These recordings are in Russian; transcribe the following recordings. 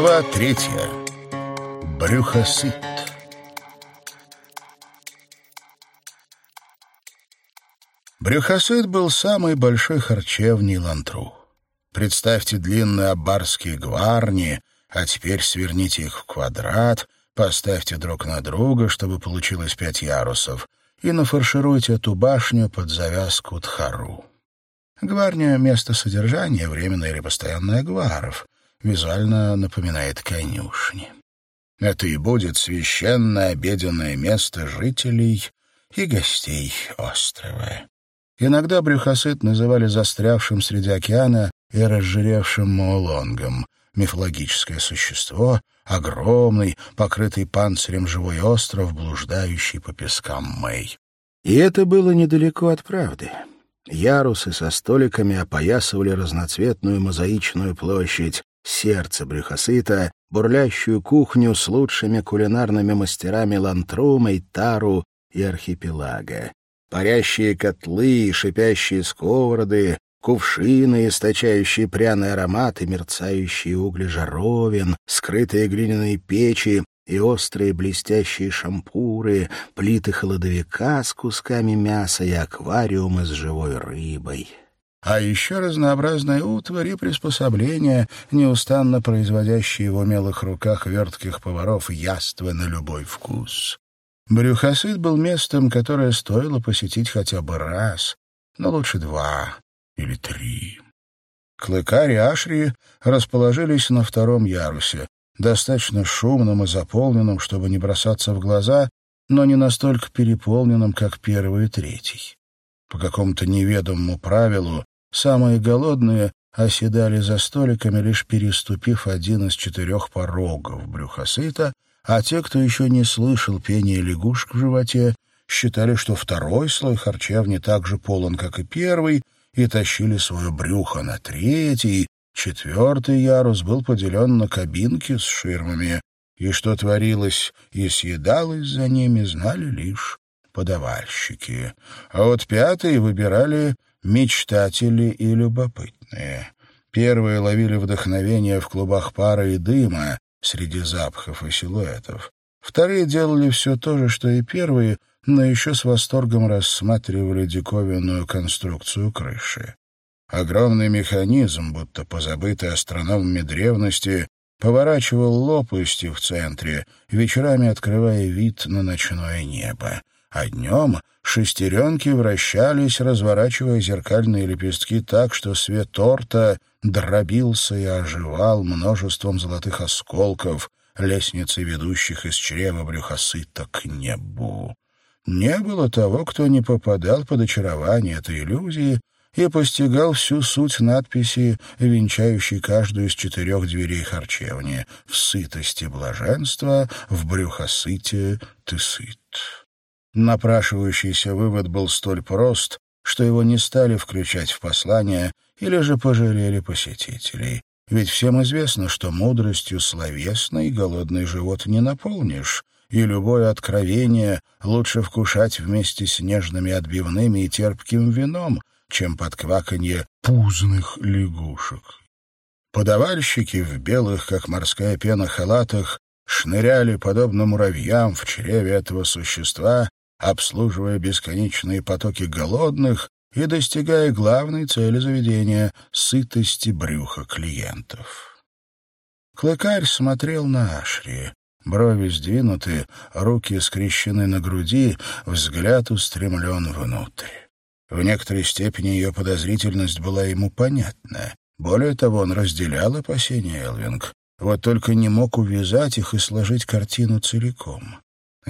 Глава третья. Брюхосыт. Брюхосыт был самой большой харчевней Лантру. Представьте длинные абарские гварни, а теперь сверните их в квадрат, поставьте друг на друга, чтобы получилось пять ярусов, и нафаршируйте эту башню под завязку тхару. Гварня — место содержания, временное или постоянное гваров — визуально напоминает конюшни. Это и будет священное обеденное место жителей и гостей острова. Иногда брюхосыт называли застрявшим среди океана и разжиревшим моолонгом, мифологическое существо, огромный, покрытый панцирем живой остров, блуждающий по пескам Мэй. И это было недалеко от правды. Ярусы со столиками опоясывали разноцветную мозаичную площадь, сердце брюхосыта, бурлящую кухню с лучшими кулинарными мастерами Лантрума, Тару и Архипелага. Парящие котлы, шипящие сковороды, кувшины, источающие пряный аромат и мерцающие угли жаровин, скрытые глиняные печи и острые блестящие шампуры, плиты холодовика с кусками мяса и аквариумы с живой рыбой а еще разнообразные утварь и приспособления, неустанно производящие в умелых руках вертких поваров яства на любой вкус. Брюхосыт был местом, которое стоило посетить хотя бы раз, но лучше два или три. Клыкарь и Ашри расположились на втором ярусе, достаточно шумным и заполненным, чтобы не бросаться в глаза, но не настолько переполненным, как первый и третий. По какому-то неведомому правилу Самые голодные оседали за столиками, лишь переступив один из четырех порогов брюхосыта, а те, кто еще не слышал пения лягушек в животе, считали, что второй слой харчевни так же полон, как и первый, и тащили свое брюхо на третий, четвертый ярус был поделен на кабинки с ширмами, и что творилось и съедалось за ними, знали лишь подавальщики. А вот пятый выбирали мечтатели и любопытные. Первые ловили вдохновение в клубах пара и дыма среди запахов и силуэтов. Вторые делали все то же, что и первые, но еще с восторгом рассматривали диковинную конструкцию крыши. Огромный механизм, будто позабытый астрономами древности, поворачивал лопасти в центре, вечерами открывая вид на ночное небо а днем шестеренки вращались, разворачивая зеркальные лепестки так, что свет торта дробился и оживал множеством золотых осколков, лестницы, ведущих из чрева брюхосыта к небу. Не было того, кто не попадал под очарование этой иллюзии и постигал всю суть надписи, венчающей каждую из четырех дверей харчевни «В сытости блаженства, в брюхосыте ты сыт». Напрашивающийся вывод был столь прост, что его не стали включать в послание или же пожалели посетителей. Ведь всем известно, что мудростью словесной голодный живот не наполнишь, и любое откровение лучше вкушать вместе с нежными отбивными и терпким вином, чем под кваканье пузных лягушек. Подавальщики в белых, как морская пена, халатах шныряли, подобно муравьям, в чреве этого существа, обслуживая бесконечные потоки голодных и достигая главной цели заведения — сытости брюха клиентов. Клыкарь смотрел на Ашри. Брови сдвинуты, руки скрещены на груди, взгляд устремлен внутрь. В некоторой степени ее подозрительность была ему понятна. Более того, он разделял опасения Элвинг, вот только не мог увязать их и сложить картину целиком.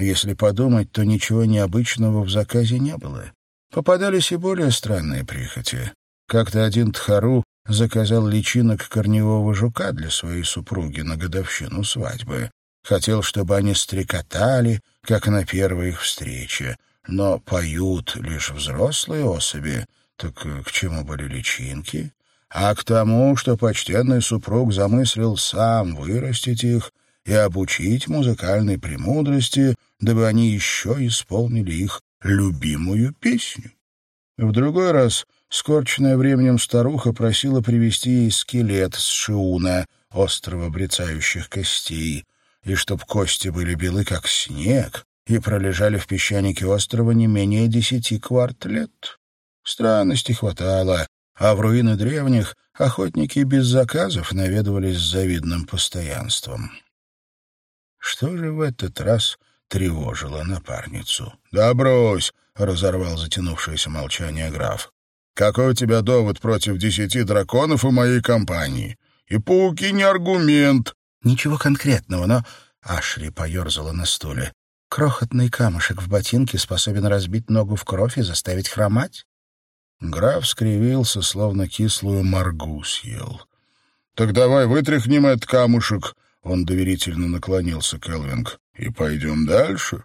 Если подумать, то ничего необычного в заказе не было. Попадались и более странные прихоти. Как-то один Тхару заказал личинок корневого жука для своей супруги на годовщину свадьбы. Хотел, чтобы они стрекотали, как на первой их встрече. Но поют лишь взрослые особи. Так к чему были личинки? А к тому, что почтенный супруг замыслил сам вырастить их и обучить музыкальной премудрости, дабы они еще исполнили их любимую песню. В другой раз скорченная временем старуха просила привезти ей скелет с Шиуна, острова брецающих костей, и чтоб кости были белы, как снег, и пролежали в песчанике острова не менее десяти кварт лет. Странностей хватало, а в руины древних охотники без заказов наведывались с завидным постоянством. Что же в этот раз тревожило напарницу? — Да брось! — разорвал затянувшееся молчание граф. — Какой у тебя довод против десяти драконов у моей компании? И пауки не аргумент. — Ничего конкретного, но... Ашри поерзала на стуле. Крохотный камушек в ботинке способен разбить ногу в кровь и заставить хромать? Граф скривился, словно кислую моргу съел. — Так давай вытряхнем этот камушек, — он доверительно наклонился к Элвинг, — и пойдем дальше.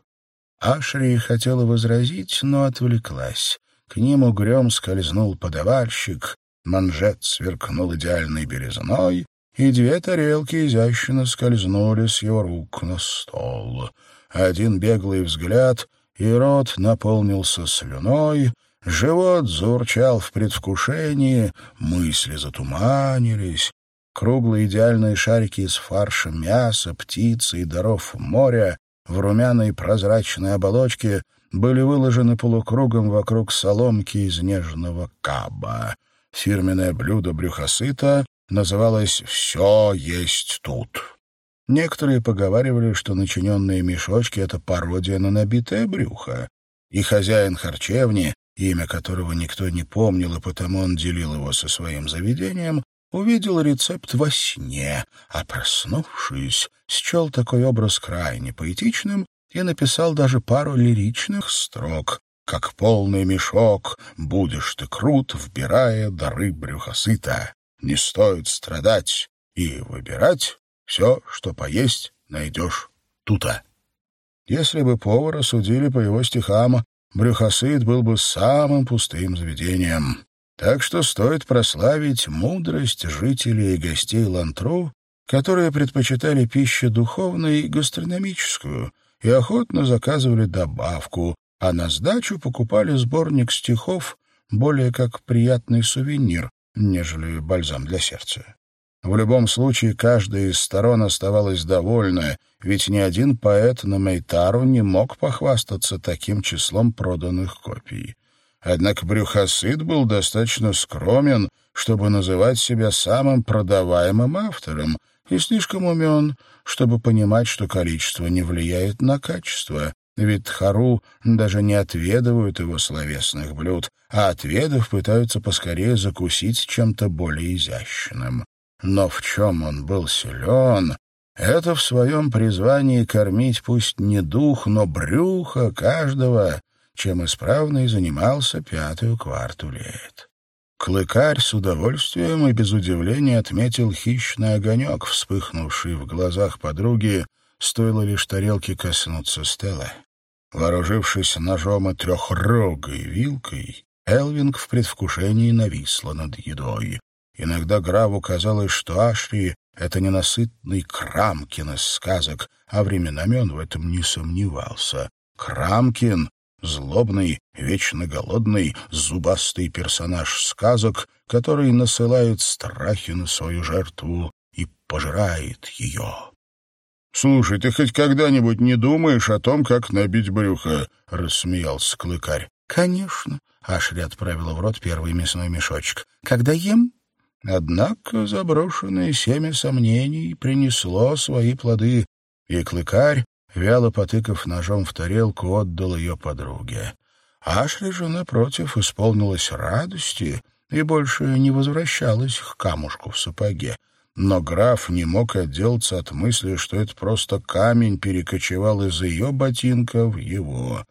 Ашри хотела возразить, но отвлеклась. К ним угрём скользнул подавальщик, манжет сверкнул идеальной березной, и две тарелки изящно скользнули с его рук на стол. Один беглый взгляд, и рот наполнился слюной, живот заурчал в предвкушении, мысли затуманились. Круглые идеальные шарики из фарша мяса, птицы и даров моря в румяной прозрачной оболочке были выложены полукругом вокруг соломки из нежного каба. Фирменное блюдо брюхосыта называлось «Все есть тут». Некоторые поговаривали, что начиненные мешочки — это пародия на набитое брюхо. И хозяин харчевни, имя которого никто не помнил, и потому он делил его со своим заведением, увидел рецепт во сне, а, проснувшись, счел такой образ крайне поэтичным и написал даже пару лиричных строк. «Как полный мешок будешь ты крут, вбирая дары брюхосыта. Не стоит страдать и выбирать, все, что поесть, найдешь тута». Если бы повара судили по его стихам, брюхосыт был бы самым пустым заведением. Так что стоит прославить мудрость жителей и гостей Лантру, которые предпочитали пищу духовную и гастрономическую и охотно заказывали добавку, а на сдачу покупали сборник стихов более как приятный сувенир, нежели бальзам для сердца. В любом случае, каждая из сторон оставалась довольна, ведь ни один поэт на Мейтару не мог похвастаться таким числом проданных копий. Однако Брюхосыт был достаточно скромен, чтобы называть себя самым продаваемым автором, и слишком умен, чтобы понимать, что количество не влияет на качество, ведь Хару даже не отведывают его словесных блюд, а отведав пытаются поскорее закусить чем-то более изящным. Но в чем он был силен, это в своем призвании кормить пусть не дух, но брюхо каждого, чем исправно и занимался пятую кварту лет. Клыкарь с удовольствием и без удивления отметил хищный огонек, вспыхнувший в глазах подруги, стоило лишь тарелке коснуться стела. Вооружившись ножом и трехрогой вилкой, Элвинг в предвкушении нависла над едой. Иногда Граву казалось, что Ашри — это ненасытный Крамкин из сказок, а временами он в этом не сомневался. Крамкин — злобный, вечно голодный, зубастый персонаж сказок, который насылает страхи на свою жертву и пожирает ее. «Слушай, ты хоть когда-нибудь не думаешь о том, как набить брюхо?» — рассмеялся клыкарь. «Конечно», — Ашри отправила в рот первый мясной мешочек. «Когда ем, Однако заброшенное семя сомнений принесло свои плоды, и клыкарь, вяло потыкав ножом в тарелку, отдал ее подруге. Ашри же, напротив, исполнилась радости и больше не возвращалась к камушку в сапоге. Но граф не мог отделаться от мысли, что это просто камень перекочевал из ее ботинка в его.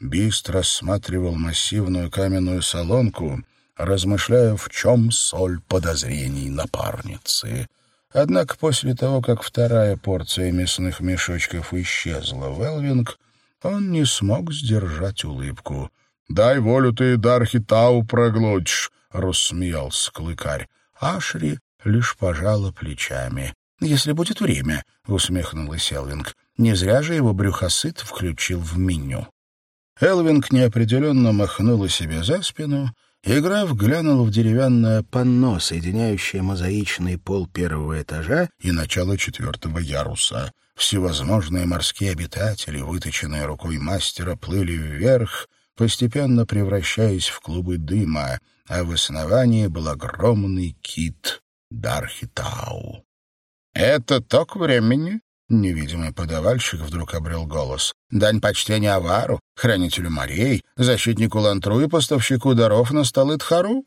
Бист рассматривал массивную каменную солонку размышляя, в чем соль подозрений напарницы. Однако после того, как вторая порция мясных мешочков исчезла в Элвинг, он не смог сдержать улыбку. «Дай волю ты, Дархитау, проглотишь!» — рассмеялся клыкарь. Ашри лишь пожала плечами. «Если будет время», — усмехнулась Элвинг. «Не зря же его брюхосыт включил в меню». Элвинг неопределенно махнула себе за спину и граф глянул в деревянное панно, соединяющее мозаичный пол первого этажа и начало четвертого яруса. Всевозможные морские обитатели, выточенные рукой мастера, плыли вверх, постепенно превращаясь в клубы дыма, а в основании был огромный кит Дархитау. «Это ток времени?» Невидимый подавальщик вдруг обрел голос. «Дань почтения Авару, хранителю морей, защитнику Лантру и поставщику даров на столы Тхару?»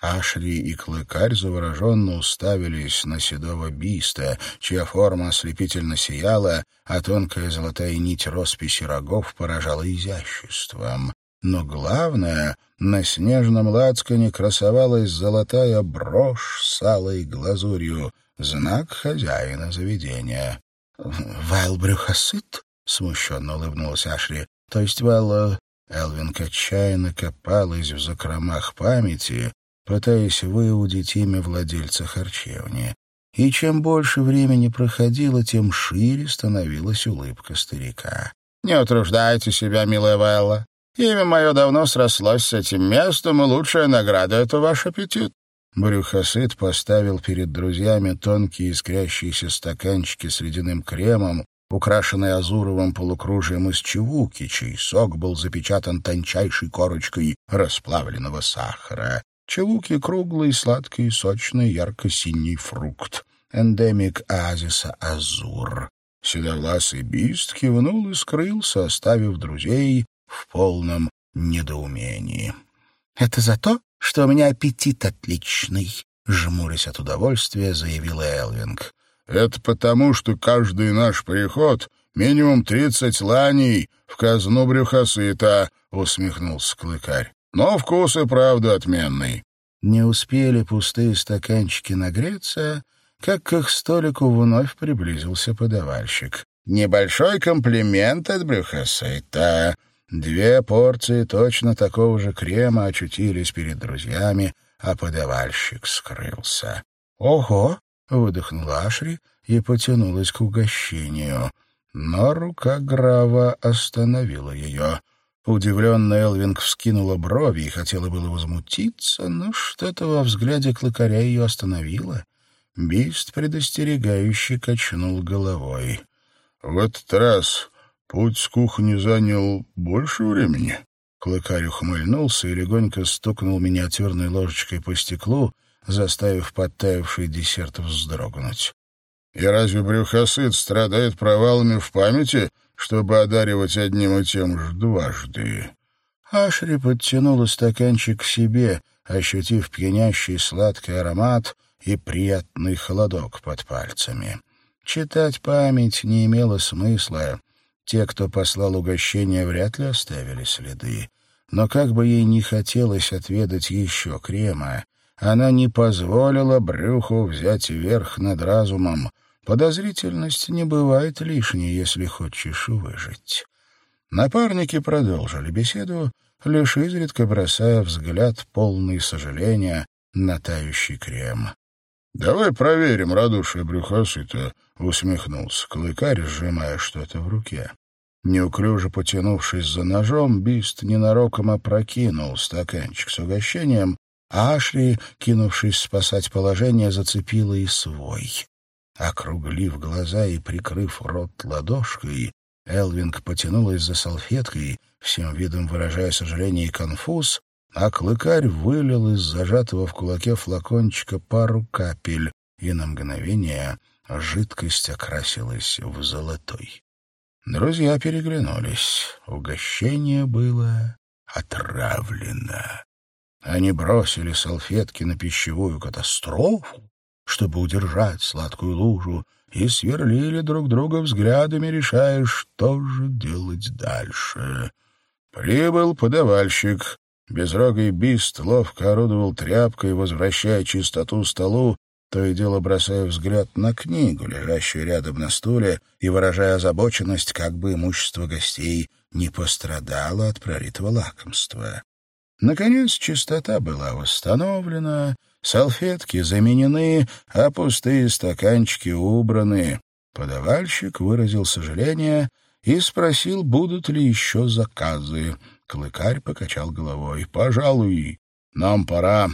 Ашри и Клыкарь завороженно уставились на седого биста, чья форма ослепительно сияла, а тонкая золотая нить росписи рогов поражала изяществом. Но главное, на снежном лацкане красовалась золотая брошь с алой глазурью, знак хозяина заведения. «Вайл брюхосыт?» — смущенно улыбнулся Ашри. «То есть Вайл...» Элвин отчаянно копалась в закромах памяти, пытаясь выудить имя владельца харчевни. И чем больше времени проходило, тем шире становилась улыбка старика. «Не утруждайте себя, милая Вэлла. Имя мое давно срослось с этим местом, и лучшая награда — это ваш аппетит. Брюхосыт поставил перед друзьями тонкие искрящиеся стаканчики с ледяным кремом, украшенные азуровым полукружием из чевуки, чей сок был запечатан тончайшей корочкой расплавленного сахара. Чевуки — круглый, сладкий, сочный, ярко-синий фрукт. Эндемик оазиса Азур. Седовласый бист кивнул и скрылся, оставив друзей в полном недоумении. — Это за то, что у меня аппетит отличный», — жмурясь от удовольствия, заявила Элвинг. «Это потому, что каждый наш приход минимум тридцать ланей в казну брюхосыта», — усмехнулся клыкарь. «Но вкус и правда отменный». Не успели пустые стаканчики нагреться, как к их столику вновь приблизился подавальщик. «Небольшой комплимент от брюхосыта», Две порции точно такого же крема очутились перед друзьями, а подавальщик скрылся. «Ого!» — выдохнула Ашри и потянулась к угощению. Но рука Грава остановила ее. Удивленная Элвинг вскинула брови и хотела было возмутиться, но что-то во взгляде клыкаря ее остановило. Бист предостерегающе качнул головой. — В этот раз Путь с кухни занял больше времени. Клыкарь ухмыльнулся и легонько стукнул миниатюрной ложечкой по стеклу, заставив подтаявший десерт вздрогнуть. «И разве брюхосыт страдает провалами в памяти, чтобы одаривать одним и тем же дважды?» Ашри подтянула стаканчик к себе, ощутив пьянящий сладкий аромат и приятный холодок под пальцами. Читать память не имело смысла, те, кто послал угощение, вряд ли оставили следы. Но как бы ей не хотелось отведать еще крема, она не позволила брюху взять верх над разумом. Подозрительность не бывает лишней, если хочешь выжить. Напарники продолжили беседу, лишь изредка бросая взгляд полный сожаления на тающий крем. — Давай проверим радушие брюхосыта, — усмехнулся клыкарь, сжимая что-то в руке. Неуклюже потянувшись за ножом, Бист ненароком опрокинул стаканчик с угощением, а Ашри, кинувшись спасать положение, зацепила и свой. Округлив глаза и прикрыв рот ладошкой, Элвинг потянулась за салфеткой, всем видом выражая сожаление и конфуз, а клыкарь вылил из зажатого в кулаке флакончика пару капель, и на мгновение жидкость окрасилась в золотой. Друзья переглянулись. Угощение было отравлено. Они бросили салфетки на пищевую катастрофу, чтобы удержать сладкую лужу, и сверлили друг друга взглядами, решая, что же делать дальше. Прибыл подавальщик. Безрогий бист ловко орудовал тряпкой, возвращая чистоту столу, то и дело бросая взгляд на книгу, лежащую рядом на стуле, и выражая озабоченность, как бы имущество гостей не пострадало от пролитого лакомства. Наконец чистота была восстановлена, салфетки заменены, а пустые стаканчики убраны. Подавальщик выразил сожаление и спросил, будут ли еще заказы. Клыкарь покачал головой. «Пожалуй, Нам пора».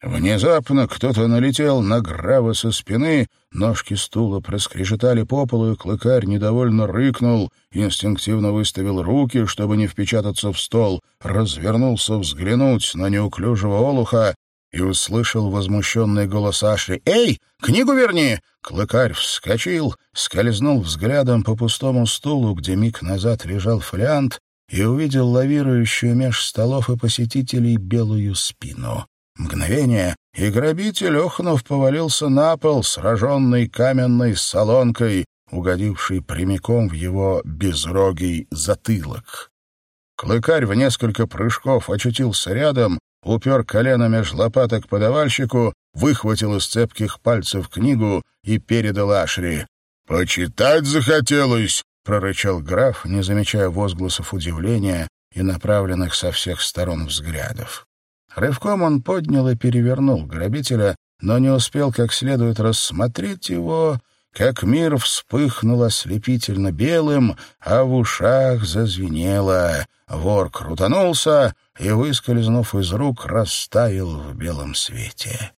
Внезапно кто-то налетел на Грава со спины, ножки стула проскрежетали по полу, и клыкарь недовольно рыкнул, инстинктивно выставил руки, чтобы не впечататься в стол, развернулся взглянуть на неуклюжего олуха и услышал возмущенный голос Ашри. «Эй, книгу верни!» Клыкарь вскочил, скользнул взглядом по пустому стулу, где миг назад лежал фолиант, и увидел лавирующую меж столов и посетителей белую спину. Мгновение, и грабитель, охнув, повалился на пол, сраженный каменной солонкой, угодившей прямиком в его безрогий затылок. Клыкарь в несколько прыжков очутился рядом, упер колено меж лопаток подавальщику, выхватил из цепких пальцев книгу и передал Ашри. «Почитать захотелось!» — прорычал граф, не замечая возгласов удивления и направленных со всех сторон взглядов. Рывком он поднял и перевернул грабителя, но не успел как следует рассмотреть его, как мир вспыхнул ослепительно белым, а в ушах зазвенело. Вор крутанулся и, выскользнув из рук, растаял в белом свете.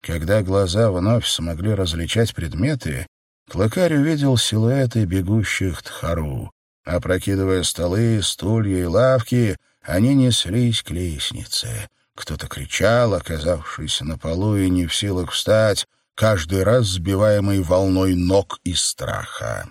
Когда глаза вновь смогли различать предметы, Клыкарь увидел силуэты бегущих тхару. Опрокидывая столы, стулья и лавки, они неслись к лестнице. Кто-то кричал, оказавшись на полу и не в силах встать, каждый раз сбиваемый волной ног и страха.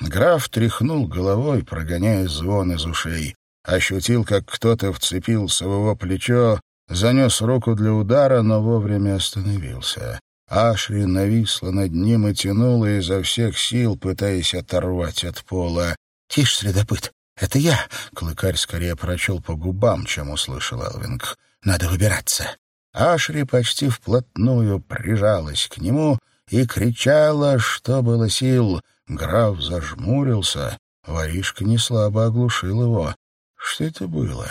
Граф тряхнул головой, прогоняя звон из ушей. Ощутил, как кто-то вцепился в его плечо, занес руку для удара, но вовремя остановился. Ашри нависла над ним и тянула изо всех сил, пытаясь оторвать от пола. — Тише, следопыт, это я! — клыкарь скорее прочел по губам, чем услышал Элвинг. Надо выбираться. Ашри почти вплотную прижалась к нему и кричала, что было сил. Граф зажмурился. Воришка неслабо оглушил его. Что это было?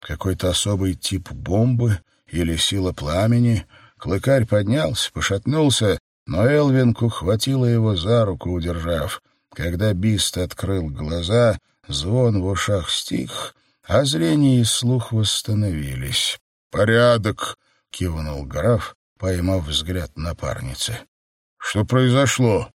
Какой-то особый тип бомбы или сила пламени? Клыкарь поднялся, пошатнулся, но Элвинг ухватила его за руку, удержав. Когда Бист открыл глаза, звон в ушах стих, а зрение и слух восстановились. «Порядок!» — кивнул граф, поймав взгляд напарницы. «Что произошло?»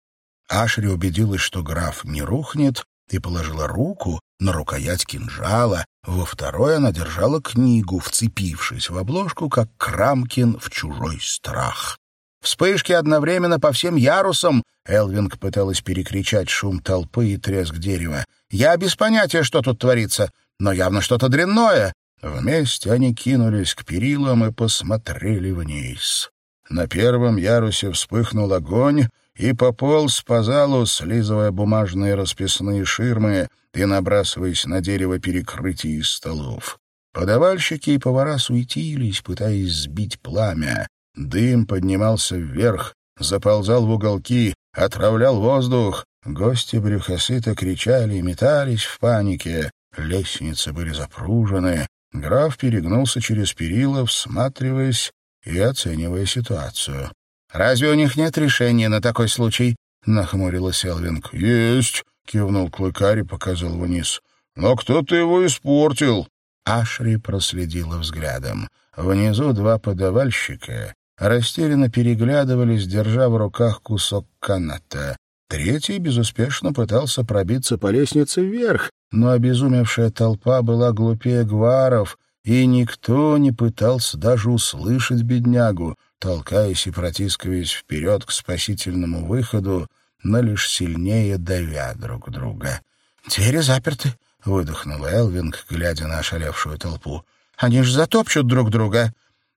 Ашри убедилась, что граф не рухнет, и положила руку на рукоять кинжала. Во второй она держала книгу, вцепившись в обложку, как Крамкин в чужой страх. Вспышки одновременно по всем ярусам. Элвинг пыталась перекричать шум толпы и треск дерева. «Я без понятия, что тут творится, но явно что-то дрянное. Вместе они кинулись к перилам и посмотрели вниз. На первом ярусе вспыхнул огонь и пополз по залу, слизывая бумажные расписные ширмы и набрасываясь на дерево перекрытий столов. Подавальщики и повара суетились, пытаясь сбить пламя. Дым поднимался вверх, заползал в уголки, отравлял воздух. Гости брюхосыто кричали и метались в панике. Лестницы были запружены, Граф перегнулся через перила, всматриваясь и оценивая ситуацию. «Разве у них нет решения на такой случай?» — нахмурилась Элвинг. «Есть», — кивнул Клыкарь и показал вниз. «Но кто-то его испортил». Ашри проследила взглядом. Внизу два подавальщика растерянно переглядывались, держа в руках кусок каната. Третий безуспешно пытался пробиться по лестнице вверх, но обезумевшая толпа была глупее гваров, и никто не пытался даже услышать беднягу, толкаясь и протискиваясь вперед к спасительному выходу, но лишь сильнее давя друг друга. «Двери заперты», — выдохнул Элвинг, глядя на ошалевшую толпу. «Они ж затопчут друг друга».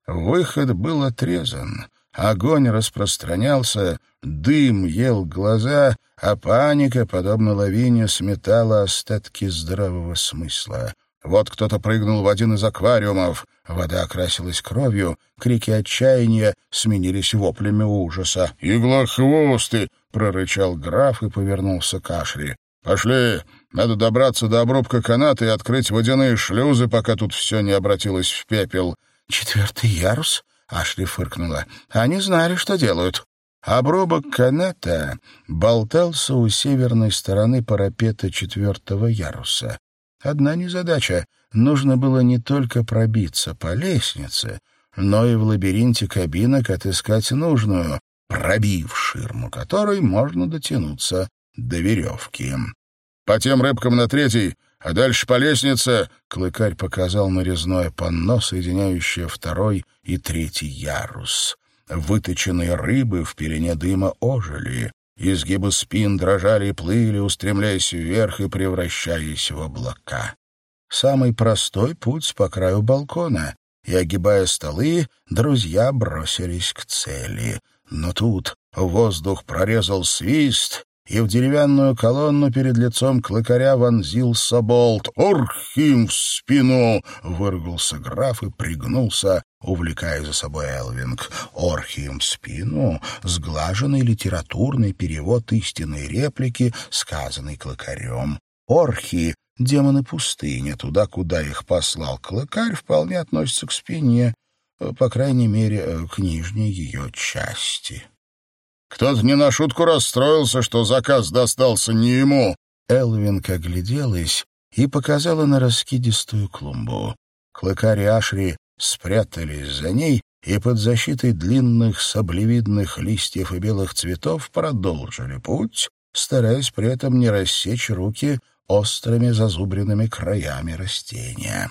Выход был отрезан. Огонь распространялся, дым ел глаза, а паника, подобно лавине, сметала остатки здравого смысла. Вот кто-то прыгнул в один из аквариумов. Вода окрасилась кровью, крики отчаяния сменились воплями ужаса. «Иглохвосты!» — прорычал граф и повернулся к Ашри. «Пошли! Надо добраться до обрубка каната и открыть водяные шлюзы, пока тут все не обратилось в пепел». «Четвертый ярус?» Ашли фыркнула. «Они знали, что делают». Обрубок каната болтался у северной стороны парапета четвертого яруса. Одна незадача — нужно было не только пробиться по лестнице, но и в лабиринте кабинок отыскать нужную, пробив ширму которой можно дотянуться до веревки. «По тем рыбкам на третий, а дальше по лестнице...» Клыкарь показал нарезное панно, соединяющее второй и третий ярус. Выточенные рыбы в пелене дыма ожили. Изгибы спин дрожали и плыли, устремляясь вверх и превращаясь в облака. Самый простой путь по краю балкона, и, огибая столы, друзья бросились к цели. Но тут воздух прорезал свист, и в деревянную колонну перед лицом клыкаря вонзился болт. «Орхим в спину!» — выргался граф и пригнулся, увлекая за собой Элвинг. «Орхим в спину» — сглаженный литературный перевод истинной реплики, сказанной клыкарем. «Орхи» — демоны пустыни, туда, куда их послал клыкарь, вполне относится к спине, по крайней мере, к нижней ее части. Кто-то не на шутку расстроился, что заказ достался не ему. Элвинг огляделась и показала на раскидистую клумбу. Клыкарь Ашри спрятались за ней и под защитой длинных саблевидных листьев и белых цветов продолжили путь, стараясь при этом не рассечь руки острыми зазубренными краями растения.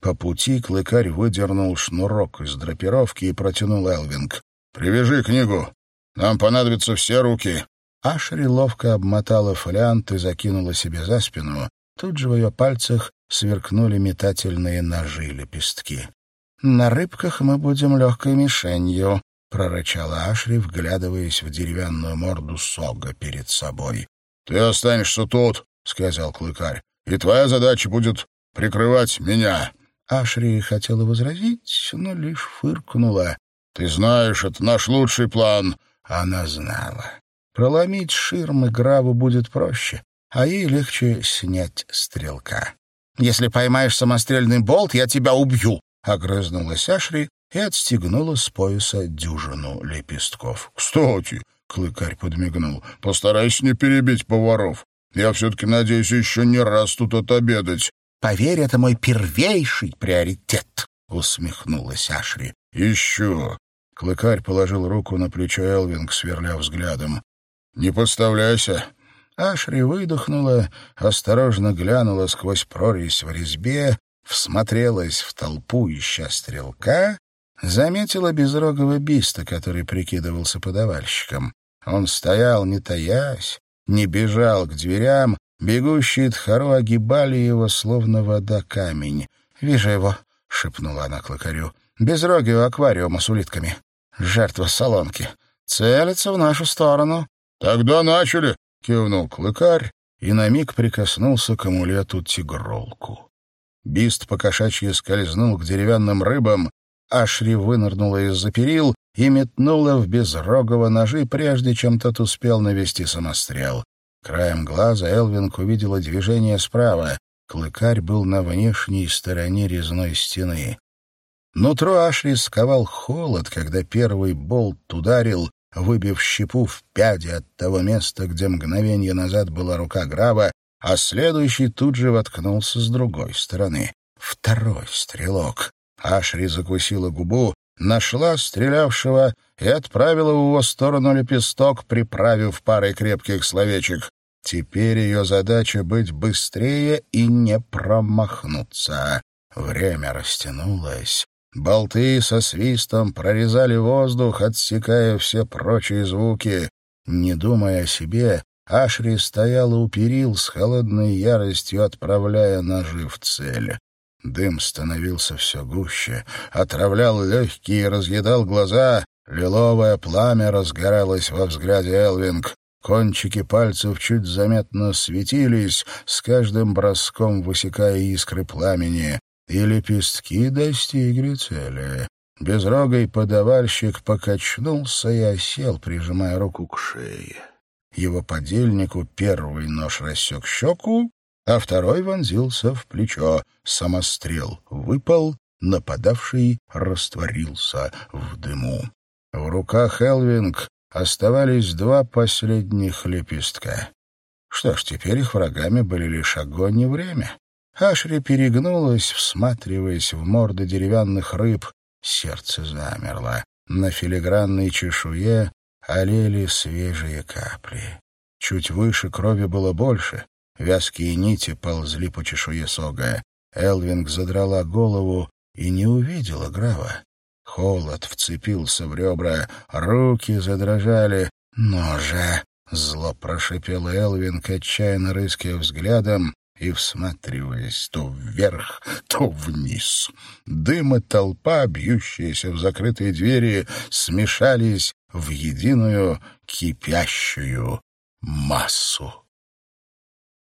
По пути клыкарь выдернул шнурок из драпировки и протянул Элвинг. «Привяжи книгу. Нам понадобятся все руки». Ашри ловко обмотала фолиант и закинула себе за спину. Тут же в ее пальцах сверкнули метательные ножи-лепестки. «На рыбках мы будем легкой мишенью», — прорычала Ашри, вглядываясь в деревянную морду сога перед собой. «Ты останешься тут», — сказал клыкарь, — «и твоя задача будет прикрывать меня». Ашри хотела возразить, но лишь фыркнула. «Ты знаешь, это наш лучший план. Она знала. Проломить ширмы Граву будет проще, а ей легче снять стрелка. «Если поймаешь самострельный болт, я тебя убью!» — огрызнулась Ашри и отстегнула с пояса дюжину лепестков. «Кстати!» — клыкарь подмигнул. «Постарайся не перебить поваров. Я все-таки надеюсь еще не раз тут отобедать». «Поверь, это мой первейший приоритет!» — усмехнулась Ашри. «Еще!» Клыкарь положил руку на плечо Элвинг, сверля взглядом. «Не подставляйся!» Ашри выдохнула, осторожно глянула сквозь прорезь в резьбе, всмотрелась в толпу, ища стрелка, заметила безрогого биста, который прикидывался подавальщиком. Он стоял, не таясь, не бежал к дверям, бегущие тхару огибали его, словно вода камень. «Вижу его», — шепнула она клыкарю. Безрогий у аквариума с улитками. Жертва солонки. Целится в нашу сторону. «Тогда начали!» — кивнул клыкарь и на миг прикоснулся к амулету тигролку. Бист покошачьи скользнул к деревянным рыбам, Ашри вынырнула из-за перил и метнула в безрогого ножи, прежде чем тот успел навести самострел. Краем глаза Элвинг увидела движение справа. Клыкарь был на внешней стороне резной стены. Нутро Ашри сковал холод, когда первый болт ударил, выбив щепу в пяди от того места, где мгновение назад была рука Грава, а следующий тут же воткнулся с другой стороны. Второй стрелок. Ашри закусила губу, нашла стрелявшего и отправила в его сторону лепесток, приправив парой крепких словечек. Теперь ее задача быть быстрее и не промахнуться. Время растянулось. Болты со свистом прорезали воздух, отсекая все прочие звуки. Не думая о себе, Ашри стояла у перил с холодной яростью, отправляя ножи в цель. Дым становился все гуще, отравлял легкие и разъедал глаза. Лиловое пламя разгоралось во взгляде Элвинг. Кончики пальцев чуть заметно светились, с каждым броском высекая искры пламени и лепестки достигли цели. Безрогой подавальщик покачнулся и осел, прижимая руку к шее. Его подельнику первый нож рассек щеку, а второй вонзился в плечо. Самострел выпал, нападавший растворился в дыму. В руках Элвинг оставались два последних лепестка. Что ж, теперь их врагами были лишь огонь и время. Ашри перегнулась, всматриваясь в морды деревянных рыб, Сердце замерло. На филигранной чешуе олели свежие капли. Чуть выше крови было больше. Вязкие нити ползли по чешуе сога. Элвинг задрала голову и не увидела Грава. Холод вцепился в ребра, руки задрожали. «Ну же!» — зло прошипел Элвинг, отчаянно рыская взглядом и всматриваясь то вверх, то вниз. Дым и толпа, бьющиеся в закрытые двери, смешались в единую кипящую массу.